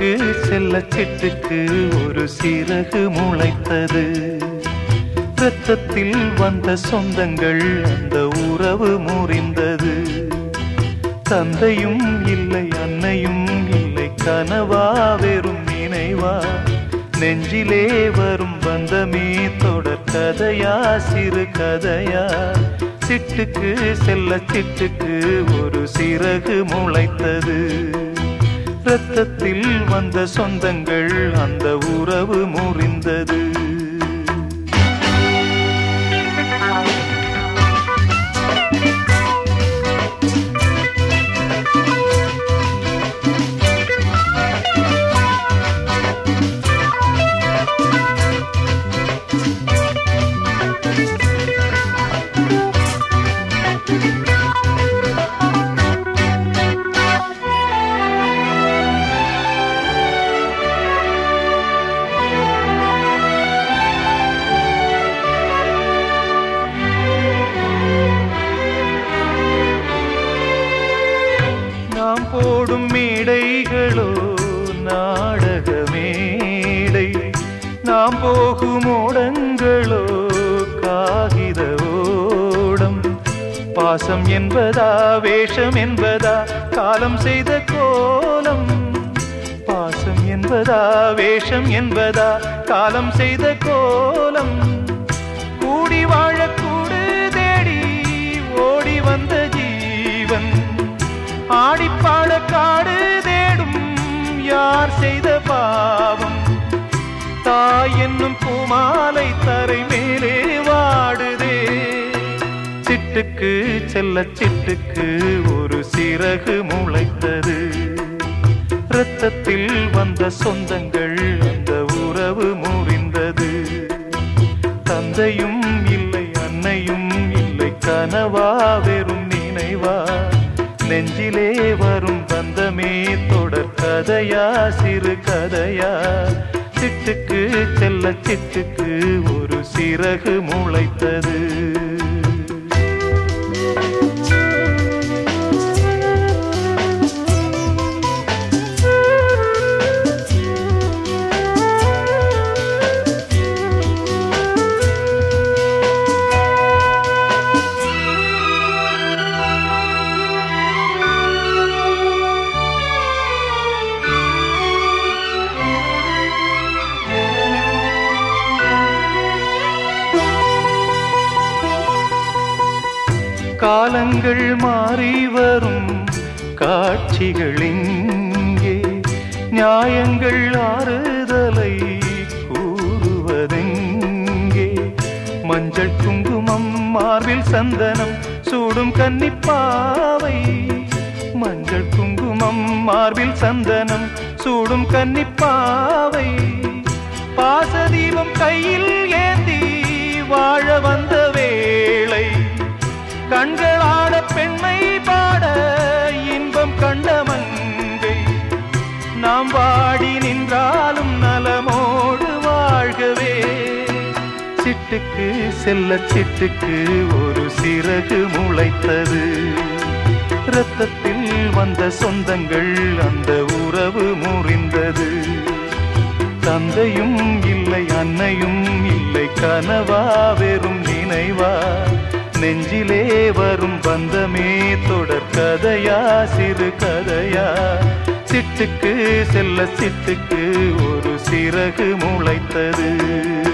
சிட்டுக்கு செல்ல சிட்டுக்கு ஒரு சிறகு முளைத்தது. ரத்தத்தில் வந்த சொந்தங்கள் அந்த உறவு முறிந்தது. தந்தையும் இல்லை அன்னையும் இல்லை கனவா வெறும் நினைவா? நெஞ்சிலே வரும் பந்தமே தொடர் கதையா சிறு கதையா? சிட்டுக்கு செல்ல சிட்டுக்கு ஒரு சிறகு முளைத்தது. ரத்தத்தில் வந்த சொந்தங்கள் அந்த உறவு முறிந்தது. நாடக மேடை நாம் போகும் ஓடங்களோ காகித ஓடம் பாசம் என்பதா வேஷம் என்பதா காலம் செய்த கோலம். பாசம் என்பதா வேஷம் என்பதா காலம் செய்த கோலம். கூடி வாழக்கூடு தேடி ஓடி வந்த ஜீவன். ஆடிப்பாட காடு பாவம். தாய் என்னும் பூமாலை தரை மேலே வாடுதே. சிட்டுக்கு செல்ல சிட்டுக்கு ஒரு சிறகு முளைத்தது. இரத்தத்தில் வந்த சொந்தங்கள் அந்த உறவு முறிந்தது. தந்தையும் இல்லை அன்னையும் இல்லை கனவாவே கதையா சிறு கதையா? சிட்டுக்கு செல்ல சிட்டுக்கு ஒரு சிறகு முளைத்தது காலங்கள் மாறி வரும். காட்சிகள் இங்கே. நியாயங்கள் ஆறுதலை கூறுவதெங்கே. மஞ்சள் குங்குமம் மார்பில் சந்தனம் சூடும் கன்னிப்பாவை. மஞ்சள் குங்குமம் மார்பில் சந்தனம் சூடும் கன்னிப்பாவை. சிட்டுக்கு செல்ல சிட்டுக்கு ஒரு சிறகு முளைத்தது. ரத்தத்தில் வந்த சொந்தங்கள் அந்த உறவு முறிந்தது. தந்தையும் இல்லை அன்னையும் இல்லை கனவா வெறும் நினைவா? நெஞ்சிலே வரும் பந்தமே தொடர் கதையா சிறு கதையா? சிட்டுக்கு செல்ல சிட்டுக்கு ஒரு சிறகு முளைத்தது.